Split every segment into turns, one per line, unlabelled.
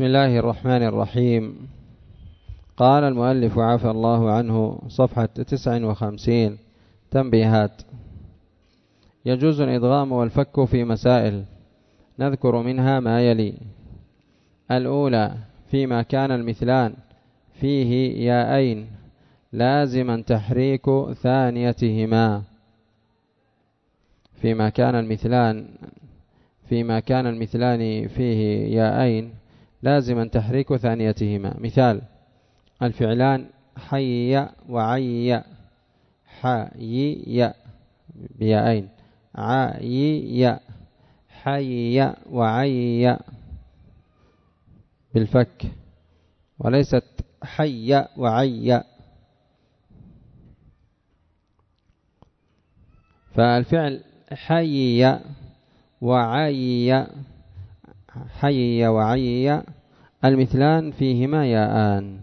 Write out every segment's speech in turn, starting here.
بسم الله الرحمن الرحيم. قال المؤلف عفى الله عنه صفحة تسع وخمسين تنبيهات. يجوز الإضغام والفك في مسائل نذكر منها ما يلي. الأولى فيما كان المثلان فيه ياءين لازما تحريك ثانيتهما. فيما كان المثلان فيما كان المثلان فيه ياءين لازما تحريك ثانيتهما. مثال الفعلان حي وعي حي بياءين عي حي وعي بالفك وليست حي وعي. فالفعل حي وعي حي وعي المثلان فيهما ياءان.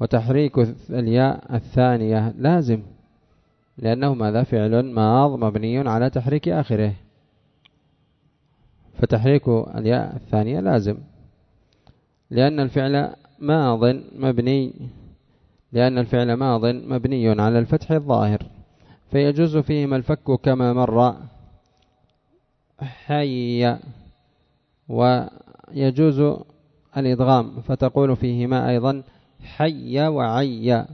وتحريك الياء الثانية لازم لأنه ماذا؟ فعل ماض مبني على تحريك آخره. فتحريك الياء الثانية لازم لأن الفعل ماض مبني لأن الفعل ماض مبني على الفتح الظاهر. فيجوز فيهما الفك كما مر حي ويجوز الإدغام فتقول فيهما أيضا حي وعي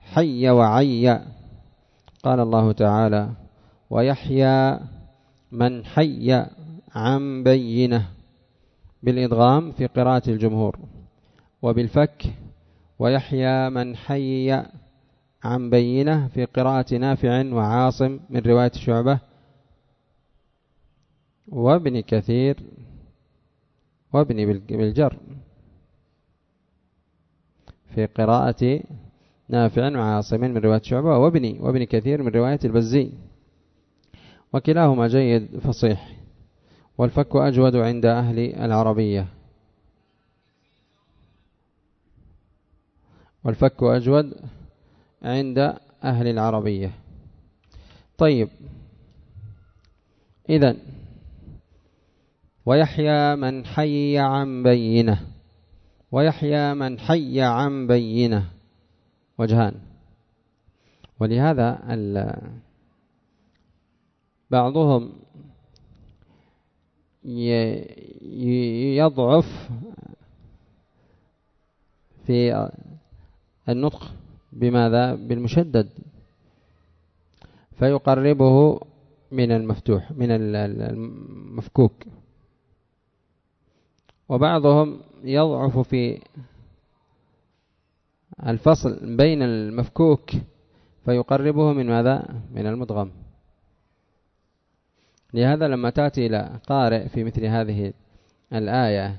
حي وعي قال الله تعالى ويحيى من حي عن بينة. بالإدغام في قراءة الجمهور. وبالفك ويحيى من حي عن بينة في قراءة نافع وعاصم من رواية شعبة وابن كثير وابن بالجر. في قراءة نافع وعاصم من رواية شعبة وابن وابن كثير من رواية البزي. وكلاهما جيد فصيح. والفك أجود عند أهل العربية. والفك أجود عند أهل العربية. طيب. إذا ويحيى من حي عن بينة. ويحيى من حي عن بينة. وجهان. ولهذا بعضهم يضعف في النطق بماذا؟ بالمشدد. فيقربه من المفتوح من المفكوك. وبعضهم يضعف في الفصل بين المفكوك فيقربه من ماذا؟ من المدغم لهذا لما تأتي إلى قارئ في مثل هذه الآية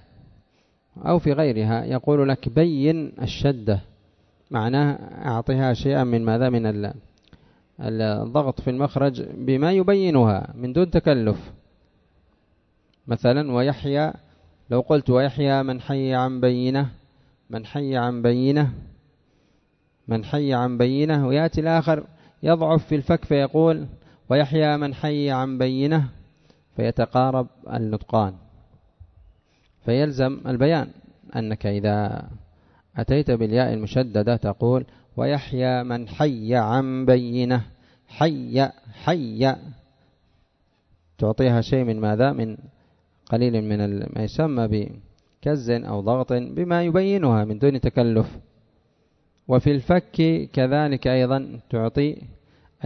أو في غيرها يقول لك بين الشدة معناه أعطيها شيئا من ماذا؟ من الضغط في المخرج بما يبينها من دون تكلف. مثلا ويحيى لو قلت ويحيى من حي عن بينة من حي عن بينة من حي عن بينة ويأتي الآخر يضعف في الفك فيقول ويحيى من حي عن بينة فيتقارب النطقان. فيلزم البيان أنك إذا أتيت بالياء المشددة تقول ويحيى من حي عن بينة حي حي. تعطيها شيء من ماذا؟ من قليل من ما يسمى بكز أو ضغط بما يبينها من دون تكلف. وفي الفك كذلك أيضا تعطي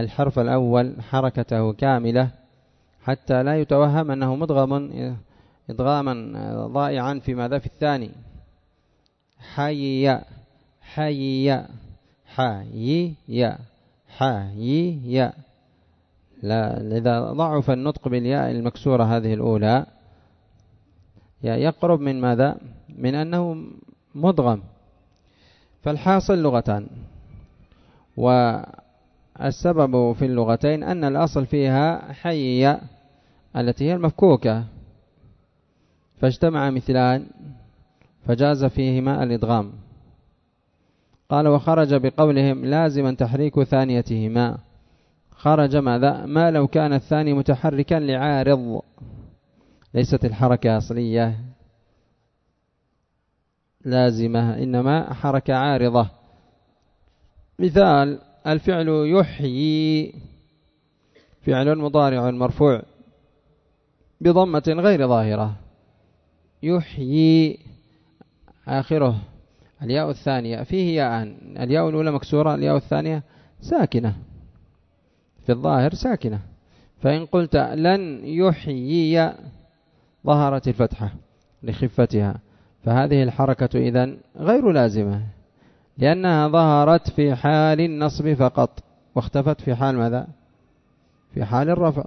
الحرف الأول حركته كاملة حتى لا يتوهم أنه مدغم إدغاما ضائعا في ماذا؟ في الثاني. حي حي حي حي لا لذا ضعف النطق بالياء المكسورة هذه الأولى يقرب من ماذا؟ من أنه مدغم فالحاصل لغتان. والسبب في اللغتين أن الأصل فيها حي التي هي المفكوكة. فاجتمع مثلان فجاز فيهما الإدغام قال وخرج بقولهم لازما تحريك ثانيتهما. خرج ماذا؟ ما لو كان الثاني متحركا لعارض. ليست الحركة أصلية لازمة إنما حركة عارضة. مثال الفعل يحيي. فعل مضارع مرفوع بضمة غير ظاهرة. يحيي. آخره. الياء الثانية. فيه ياء الياء الأولى مكسورة الياء الثانية ساكنة. في الظاهر ساكنة. فإن قلت لن يحيي ظهرت الفتحة لخفتها. فهذه الحركة إذن غير لازمة لأنها ظهرت في حال النصب فقط. واختفت في حال ماذا؟ في حال الرفع.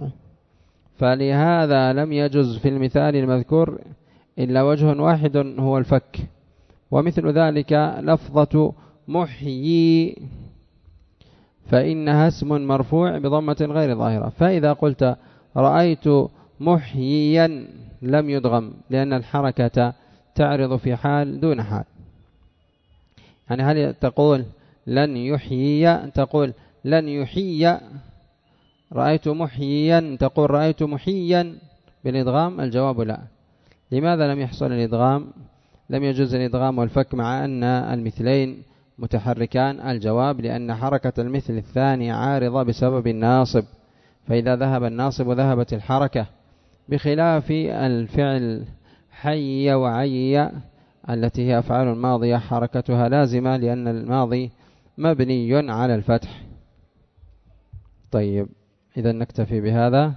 فلهذا لم يجز في المثال المذكور إلا وجه واحد هو الفك. ومثل ذلك لفظة محيي فإنها اسم مرفوع بضمة غير ظاهرة. فإذا قلت رأيت محييا لم يدغم لأن الحركة تعرض في حال دون حال. يعني هل تقول لن يحيي؟ تقول لن يحيي. رأيت محييا؟ تقول رأيت محيا بالإدغام؟ الجواب لا. لماذا لم يحصل الإدغام؟ لم يجوز الإدغام والفك مع أن المثلين متحركان. الجواب لأن حركة المثل الثاني عارضة بسبب الناصب. فإذا ذهب الناصب ذهبت الحركة بخلاف الفعل حي وعي التي هي أفعال الماضية حركتها لازمة لأن الماضي مبني على الفتح. طيب إذا نكتفي بهذا.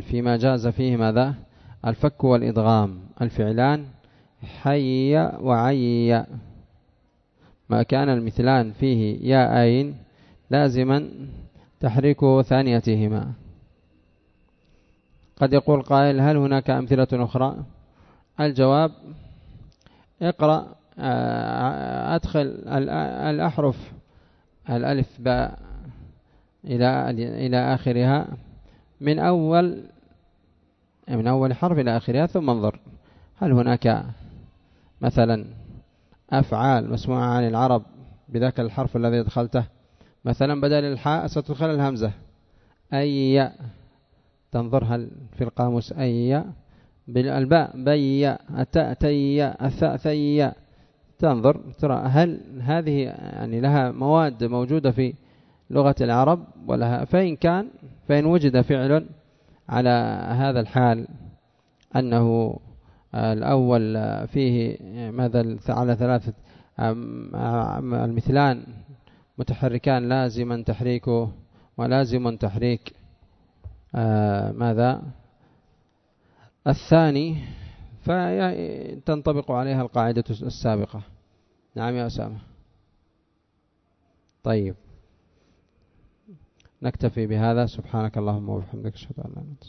فيما جاز فيه ماذا؟ الفك والإدغام الفعلان حي وعي. ما كان المثلان فيه ياءين لازما تحريك ثانيتهما. قد يقول قائل هل هناك أمثلة أخرى؟ الجواب اقرأ آه، أدخل الأحرف الألف باء إلى إلى آخرها من أول من أول حرف إلى آخرها ثم انظر. هل هناك مثلا أفعال مسموعة عن العرب بذاك الحرف الذي دخلته مثلا بدل الحاء ستدخل الهمزة. أي تنظر هل في القاموس أي بالباء بي التاء تي الثاء ثي تنظر ترى هل هذه يعني لها مواد موجودة في لغة العرب ولها فإن كان فإن وجد فعل على هذا الحال أنه الأول فيه ماذا على ثلاثة المثلان متحركان لازما تحريكه ولازم تحريك. آه، ماذا؟ الثاني فتنطبق عليها القاعدة السابقة. نعم يا أسامة. طيب. نكتفي بهذا. سبحانك اللهم وبحمدك أشهد أن لا إله إلا أنت.